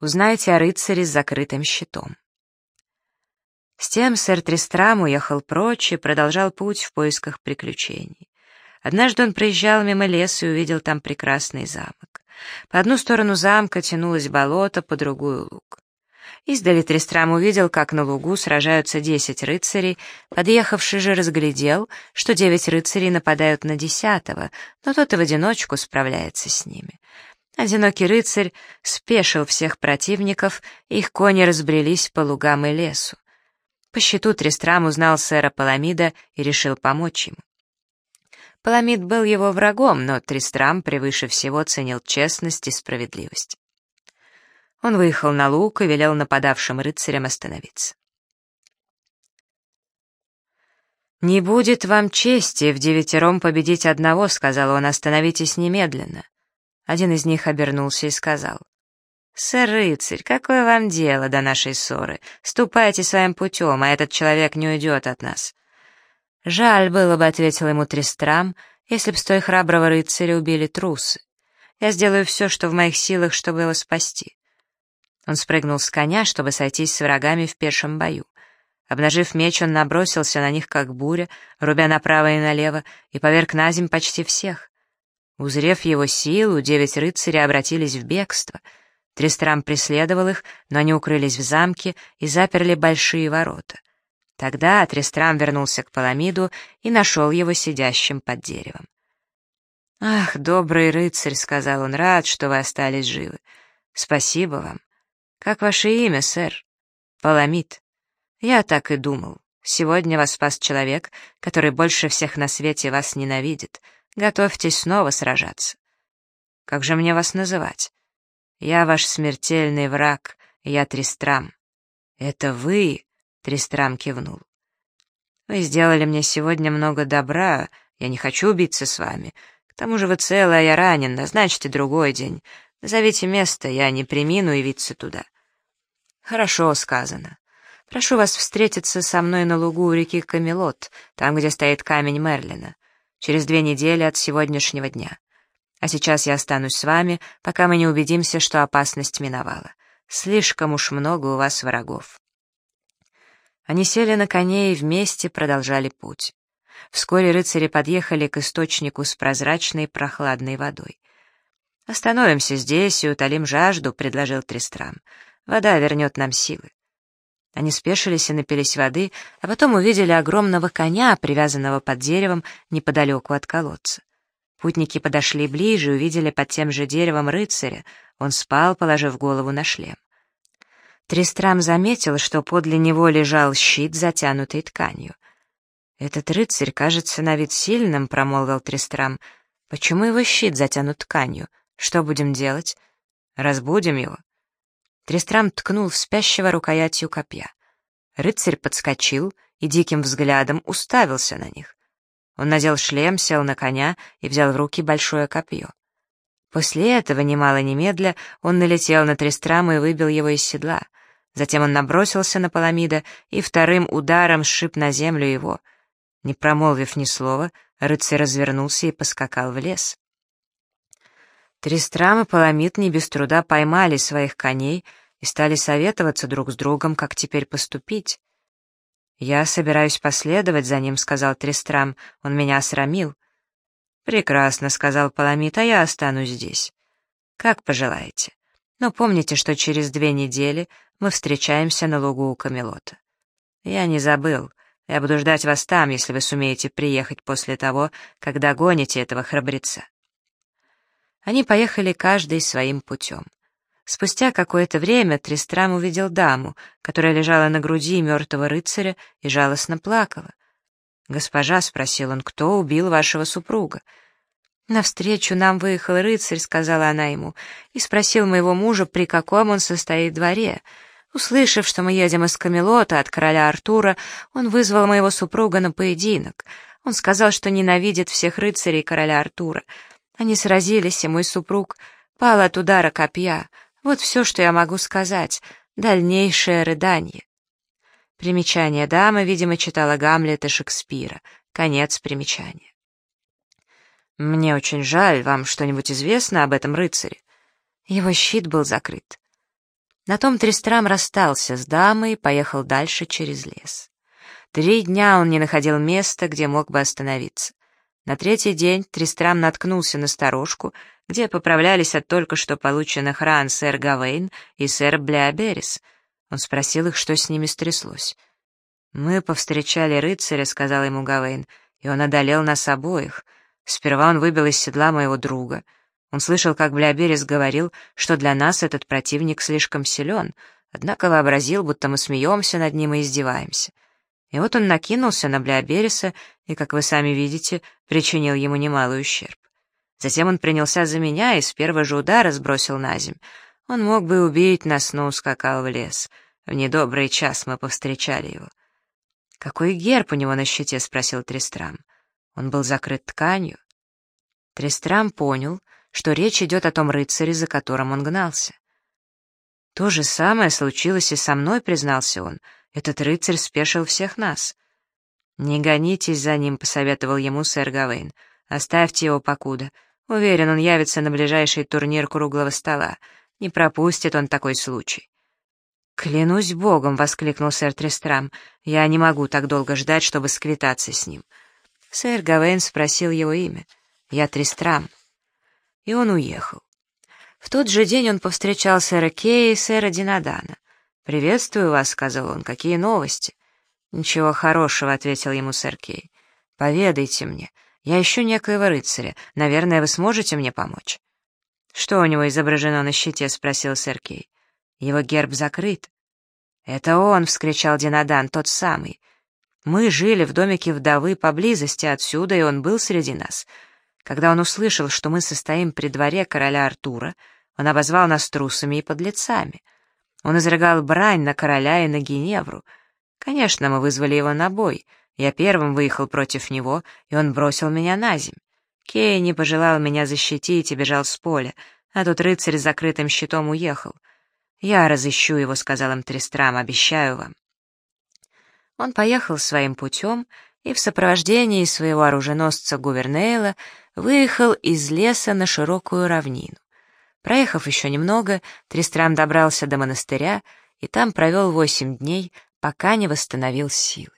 Узнайте о рыцаре с закрытым щитом. С тем сэр Тристрам уехал прочь и продолжал путь в поисках приключений. Однажды он проезжал мимо леса и увидел там прекрасный замок. По одну сторону замка тянулось болото, по другую — луг. Издали Тристрам увидел, как на лугу сражаются десять рыцарей, подъехавший же разглядел, что девять рыцарей нападают на десятого, но тот и в одиночку справляется с ними. Одинокий рыцарь спешил всех противников, их кони разбрелись по лугам и лесу. По счету Тристрам узнал сэра Паламида и решил помочь ему. Паламид был его врагом, но Тристрам превыше всего ценил честность и справедливость. Он выехал на луг и велел нападавшим рыцарям остановиться. «Не будет вам чести в девятером победить одного», — сказал он, — «остановитесь немедленно». Один из них обернулся и сказал, «Сэр рыцарь, какое вам дело до нашей ссоры? Ступайте своим путем, а этот человек не уйдет от нас». «Жаль было бы», — ответил ему Тристрам, — «если б с храброго рыцаря убили трусы. Я сделаю все, что в моих силах, чтобы его спасти. Он спрыгнул с коня, чтобы сойтись с врагами в пешем бою. Обнажив меч, он набросился на них, как буря, рубя направо и налево, и поверг на земь почти всех. Узрев его силу, девять рыцарей обратились в бегство. Тристрам преследовал их, но они укрылись в замке и заперли большие ворота. Тогда Тристрам вернулся к Паламиду и нашел его сидящим под деревом. «Ах, добрый рыцарь», — сказал он, — «рад, что вы остались живы. Спасибо вам. «Как ваше имя, сэр?» «Паламид». «Я так и думал. Сегодня вас спас человек, который больше всех на свете вас ненавидит. Готовьтесь снова сражаться». «Как же мне вас называть?» «Я ваш смертельный враг, я Тристрам». «Это вы?» — Тристрам кивнул. «Вы сделали мне сегодня много добра, я не хочу убиться с вами. К тому же вы целый, а я ранен, назначьте другой день. Назовите место, я не примину явиться туда». «Хорошо сказано. Прошу вас встретиться со мной на лугу у реки Камелот, там, где стоит камень Мерлина, через две недели от сегодняшнего дня. А сейчас я останусь с вами, пока мы не убедимся, что опасность миновала. Слишком уж много у вас врагов». Они сели на коней и вместе продолжали путь. Вскоре рыцари подъехали к источнику с прозрачной прохладной водой. «Остановимся здесь и утолим жажду», — предложил Тристрам. «Вода вернет нам силы». Они спешились и напились воды, а потом увидели огромного коня, привязанного под деревом неподалеку от колодца. Путники подошли ближе и увидели под тем же деревом рыцаря. Он спал, положив голову на шлем. Тристрам заметил, что подле него лежал щит, затянутый тканью. «Этот рыцарь кажется на вид сильным», — промолвил Тристрам. «Почему его щит затянут тканью? Что будем делать? Разбудим его. Трестрам ткнул в спящего рукоятью копья. Рыцарь подскочил и диким взглядом уставился на них. Он надел шлем, сел на коня и взял в руки большое копье. После этого, немало немедля, он налетел на Трестрама и выбил его из седла. Затем он набросился на Паламида и вторым ударом сшиб на землю его. Не промолвив ни слова, рыцарь развернулся и поскакал в лес. Тристрам и Паламид не без труда поймали своих коней и стали советоваться друг с другом, как теперь поступить. «Я собираюсь последовать за ним», — сказал Тристрам, — «он меня осрамил». «Прекрасно», — сказал Паламид, — «а я останусь здесь». «Как пожелаете. Но помните, что через две недели мы встречаемся на лугу у Камелота». «Я не забыл. Я буду ждать вас там, если вы сумеете приехать после того, когда гоните этого храбреца». Они поехали каждый своим путем. Спустя какое-то время Тристрам увидел даму, которая лежала на груди мертвого рыцаря и жалостно плакала. «Госпожа», — спросил он, — «кто убил вашего супруга?» «Навстречу нам выехал рыцарь», — сказала она ему, и спросил моего мужа, при каком он состоит дворе. Услышав, что мы едем из Камелота от короля Артура, он вызвал моего супруга на поединок. Он сказал, что ненавидит всех рыцарей короля Артура — они сразились, и мой супруг пал от удара копья. Вот все, что я могу сказать. Дальнейшее рыдание. Примечание дамы, видимо, читала Гамлета Шекспира. Конец примечания. «Мне очень жаль, вам что-нибудь известно об этом рыцаре?» Его щит был закрыт. На том Тристрам расстался с дамой и поехал дальше через лес. Три дня он не находил места, где мог бы остановиться. На третий день Тристрам наткнулся на сторожку, где поправлялись от только что полученных ран сэр Гавейн и сэр Блеоберис. Он спросил их, что с ними стряслось. «Мы повстречали рыцаря», — сказал ему Гавейн, — «и он одолел нас обоих. Сперва он выбил из седла моего друга». Он слышал, как Бляберис говорил, что для нас этот противник слишком силен, однако вообразил, будто мы смеемся над ним и издеваемся. И вот он накинулся на Блябериса и, как вы сами видите, причинил ему немалый ущерб. Затем он принялся за меня и с первого же удара сбросил на земь. Он мог бы убить нас, но ускакал в лес. В недобрый час мы повстречали его. «Какой герб у него на щите?» — спросил Трестрам. Он был закрыт тканью. Трестрам понял — что речь идет о том рыцаре, за которым он гнался. «То же самое случилось и со мной», — признался он. «Этот рыцарь спешил всех нас». «Не гонитесь за ним», — посоветовал ему сэр Гавейн. «Оставьте его покуда. Уверен, он явится на ближайший турнир круглого стола. Не пропустит он такой случай». «Клянусь богом!» — воскликнул сэр Трестрам. «Я не могу так долго ждать, чтобы сквитаться с ним». Сэр Гавейн спросил его имя. «Я Трестрам» и он уехал. В тот же день он повстречал сэра Кея и сэра Динадана. «Приветствую вас», — сказал он, — «какие новости?» «Ничего хорошего», — ответил ему сэр Кей. «Поведайте мне. Я ищу некоего рыцаря. Наверное, вы сможете мне помочь?» «Что у него изображено на щите?» — спросил сэр Кей. «Его герб закрыт». «Это он!» — вскричал Динадан, тот самый. «Мы жили в домике вдовы поблизости отсюда, и он был среди нас. Когда он услышал, что мы состоим при дворе короля Артура, он обозвал нас трусами и подлецами. Он изрыгал брань на короля и на Геневру. Конечно, мы вызвали его на бой. Я первым выехал против него, и он бросил меня на земь. Кей не пожелал меня защитить и бежал с поля, а тут рыцарь с закрытым щитом уехал. «Я разыщу его», — сказал им Тристрам, — «обещаю вам». Он поехал своим путем и в сопровождении своего оруженосца Гувернейла выехал из леса на широкую равнину. Проехав еще немного, Тристрам добрался до монастыря и там провел восемь дней, пока не восстановил силы.